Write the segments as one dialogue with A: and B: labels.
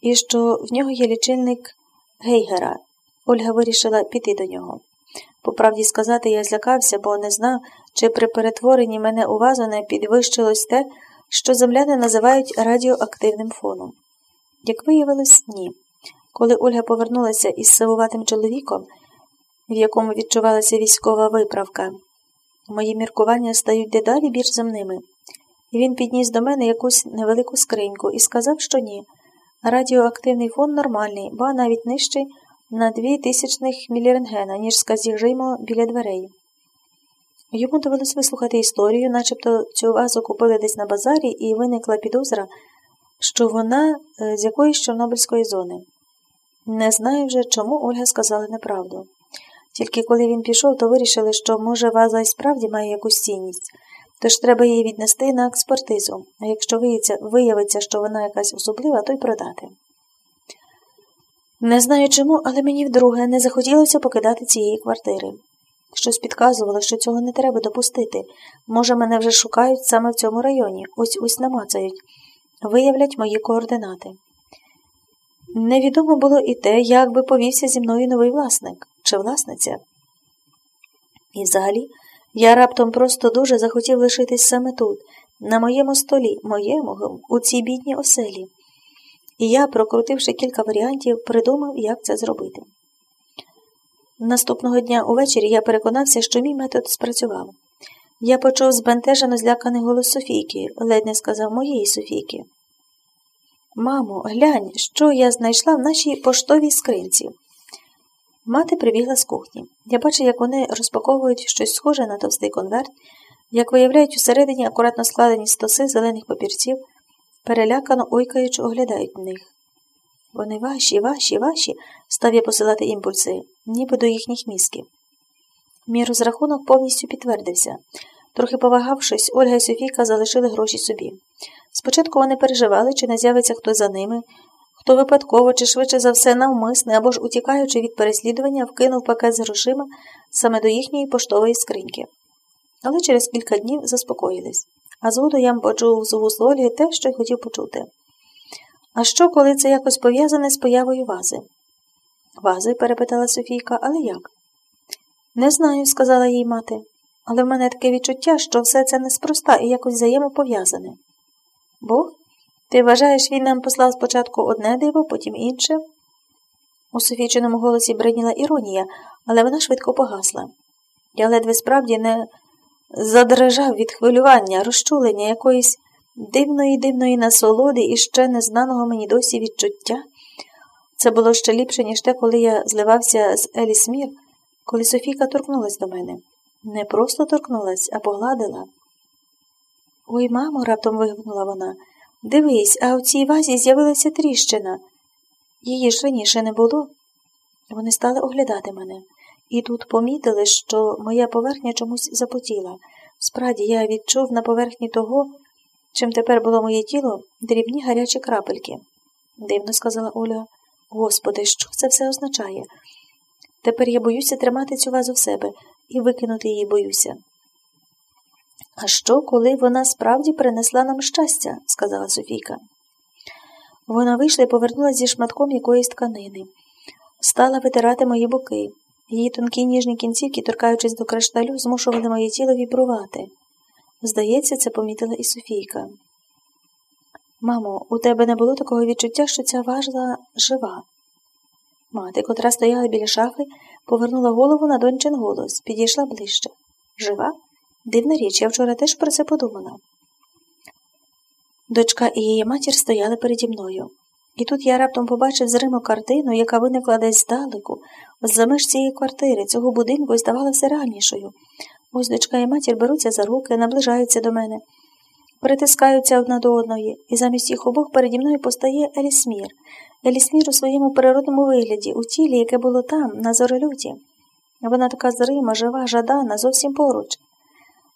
A: і що в нього є лічильник Гейгера. Ольга вирішила піти до нього. По правді сказати, я злякався, бо не знав, чи при перетворенні мене у вазу не підвищилось те, що земляни називають радіоактивним фоном. Як виявилось, ні. Коли Ольга повернулася із сивуватим чоловіком, в якому відчувалася військова виправка, мої міркування стають дедалі більш земними, він підніс до мене якусь невелику скриньку і сказав, що ні. Радіоактивний фон нормальний, ба навіть нижчий на дві тисячних мілірентгена, ніж сказіжимо біля дверей. Йому довелось вислухати історію, начебто цю вазу купили десь на базарі, і виникла підозра, що вона е, з якоїсь Чорнобильської зони. Не знаю вже, чому Ольга сказала неправду. Тільки коли він пішов, то вирішили, що, може, ваза і справді має якусь цінність, тож треба її віднести на експертизу, а якщо виявиться, що вона якась особлива, то й продати. Не знаю чому, але мені вдруге не захотілося покидати цієї квартири. Щось підказувало, що цього не треба допустити. Може, мене вже шукають саме в цьому районі, ось ось намацають, виявлять мої координати. Невідомо було і те, як би повівся зі мною новий власник чи власниця. І взагалі, я раптом просто дуже захотів лишитись саме тут, на моєму столі, моєму, у цій бідній оселі. І я, прокрутивши кілька варіантів, придумав, як це зробити. Наступного дня увечері я переконався, що мій метод спрацював. Я почув збентежено зляканий голос Софійки, ледь не сказав моєї Софійки. Мамо, глянь, що я знайшла в нашій поштовій скринці. Мати прибігла з кухні. Я бачив, як вони розпаковують щось схоже на товстий конверт, як виявляють усередині акуратно складені стоси зелених папірців, перелякано ойкаючи, оглядають них. Вони ваші, ваші, ваші, став я посилати імпульси, ніби до їхніх мізків. Мій розрахунок повністю підтвердився. Трохи повагавшись, Ольга і Софійка залишили гроші собі. Спочатку вони переживали, чи не з'явиться хто за ними, хто випадково, чи швидше за все навмисне, або ж утікаючи від переслідування, вкинув пакет з грошима саме до їхньої поштової скриньки. Але через кілька днів заспокоїлись, а згодом я почув з вуст Ольги те, що й хотів почути. А що, коли це якось пов'язане з появою вази? Вази? перепитала Софійка, але як? Не знаю, сказала їй мати, але в мене таке відчуття, що все це неспроста і якось взаємопов'язане. Бог? Ти вважаєш, він нам послав спочатку одне диво, потім інше? У Софійчиному голосі бриніла іронія, але вона швидко погасла. Я ледве справді не задрижав від хвилювання, розчулення якоїсь дивної дивної насолоди і ще незнаного мені досі відчуття. Це було ще ліпше, ніж те, коли я зливався з Еліс Мір, коли Софійка торкнулась до мене. Не просто торкнулась, а погладила. Ой, мамо, раптом вигукнула вона. Дивись, а у цій вазі з'явилася тріщина. Її ж раніше не було. Вони стали оглядати мене, і тут помітили, що моя поверхня чомусь запотіла. Справді, я відчув на поверхні того, чим тепер було моє тіло, дрібні гарячі крапельки. Дивно сказала Оля. Господи, що це все означає? Тепер я боюся тримати цю вазу в себе і викинути її боюся. А що, коли вона справді принесла нам щастя? сказала Софійка. Вона вийшла і повернулася зі шматком якоїсь тканини, стала витирати мої боки. Її тонкі ніжні кінцівки, торкаючись до кришталю, змушували моє тіло вібрувати. Здається, це помітила і Софійка. Мамо, у тебе не було такого відчуття, що ця важла жива. Мати, котра стояла біля шафи, повернула голову на дончин голос, підійшла ближче. Жива? Дивна річ, я вчора теж про це подумала. Дочка і її матір стояли переді мною. І тут я раптом побачив зриму картину, яка виникла десь здалеку, з-за меж цієї квартири, цього будинку і здавалася реальнішою. Ось дочка і матір беруться за руки, наближаються до мене, притискаються одна до одної, і замість їх обох переді мною постає Елісмір. Елісмір у своєму природному вигляді, у тілі, яке було там, на зоролюті. Вона така зрима, жива, жадана, зовсім поруч.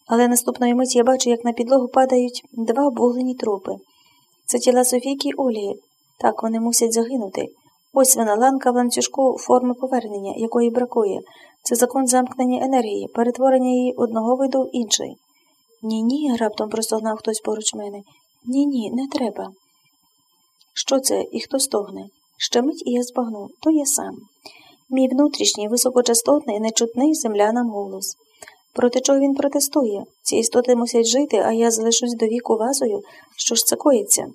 A: Але наступної миті я бачу, як на підлогу падають два обвуглені трупи. Це тіла Софійки і Олії. Так вони мусять загинути. Ось вона ланка в ланцюжку форми повернення, якої бракує. Це закон замкнення енергії, перетворення її одного виду в інший. Ні, ні, раптом простогнав хтось поруч мене. Ні, ні, не треба. Що це і хто стогне? Ще мить і я збагну, то я сам. Мій внутрішній, високочастотний, нечутний землянам голос. Проти чого він протестує? Ці істоти мусять жити, а я залишусь до віку вазою. Що ж це коїться?